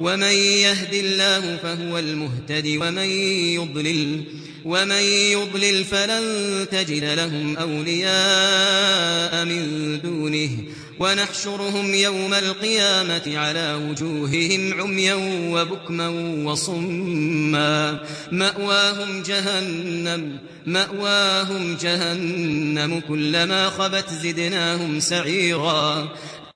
ومن يهد الله فهو المهتد ومن يضلل ومن يضلل فلن تجد لهم أولياء من دونه ونحشرهم يوم القيامة على وجوههم عميا وبكما وصما مأواهم جهنم مأواهم جهنم كلما خبت زدناهم سعيرا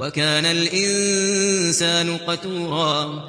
وكان الإنسان قتورا.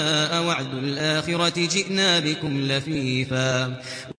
وعد الآخرة جئنا بكم لفيفا